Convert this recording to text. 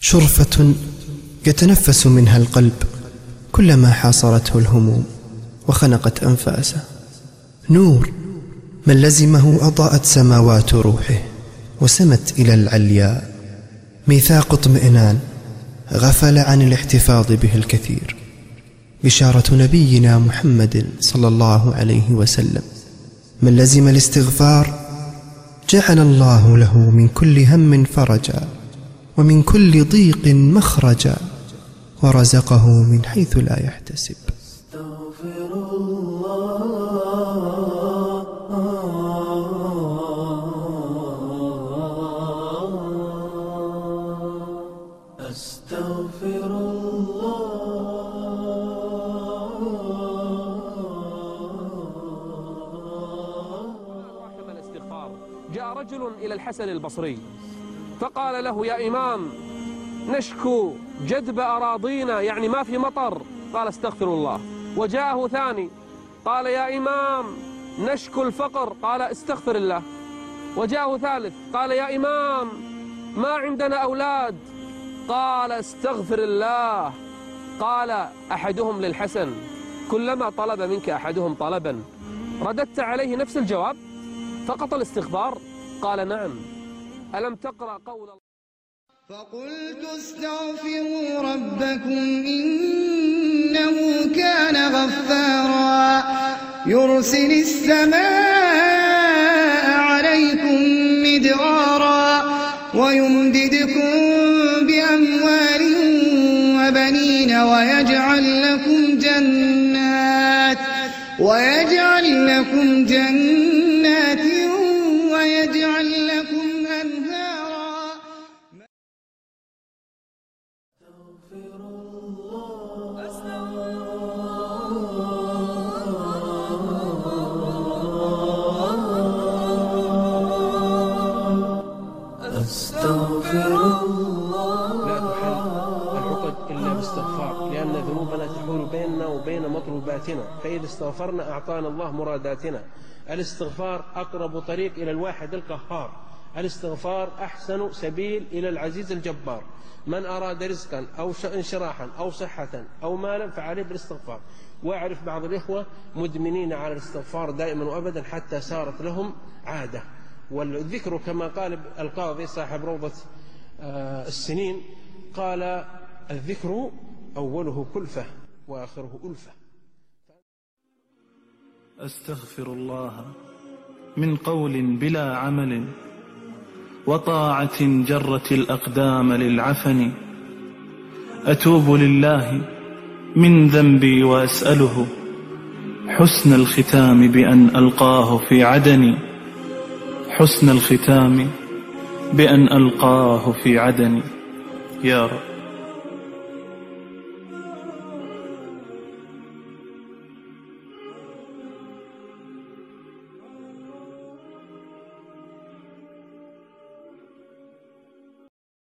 شرفة يتنفس منها القلب كلما حاصرته الهموم وخنقت أنفاسه. نور من لزمه أضاءت سماوات روحه وسمت إلى العلياء ميثاق اطمئنان غفل عن الاحتفاظ به الكثير. بشارة نبينا محمد صلى الله عليه وسلم. من لزم الاستغفار جعل الله له من كل هم فرجا. ومن كل ضيق مخرجا ورزقه من حيث لا يحتسب. استغفر الله أستغفر الله. جاء رجل إلى الحسن البصري. فقال له يا إمام نشكو جدب أراضينا يعني ما في مطر. قال استغفر الله. وجاءه ثاني قال يا إمام نشكو الفقر. قال استغفر الله. وجاءه ثالث قال يا إمام ما عندنا أولاد. قال استغفر الله. قال أحدهم للحسن. كلما طلب منك أحدهم طلبا. رددت عليه نفس الجواب؟ فقط الاستغفار؟ قال نعم. ألم تقرأ قول الله؟ فقلت استغفروا ربكم إنه كان غفارا. يرسل السماء عليكم مدرارا ويمددكم بأموال وبنين ويجعل لكم جنات ويجعل لكم جنات باستغفار لأن ذنوبنا تحول بيننا وبين مطلوباتنا. فإذا استغفرنا أعطانا الله مراداتنا. الاستغفار أقرب طريق إلى الواحد القهار. الاستغفار أحسن سبيل إلى العزيز الجبار. من أراد رزقا أو انشراحا أو صحة أو مالا فعليه بالاستغفار. وأعرف بعض الإخوة مدمنين على الاستغفار دائما وأبدا حتى صارت لهم عادة. والذكر كما قال القاضي صاحب روضة آه، السنين قال الذكر أوله كلفة وآخره ألفة. أستغفر الله من قول بلا عمل وطاعة جرت الأقدام للعفن. أتوب لله من ذنبي وأسأله حسن الختام بأن ألقاه في عدني حسن الختام بأن ألقاه في عدني يا رب.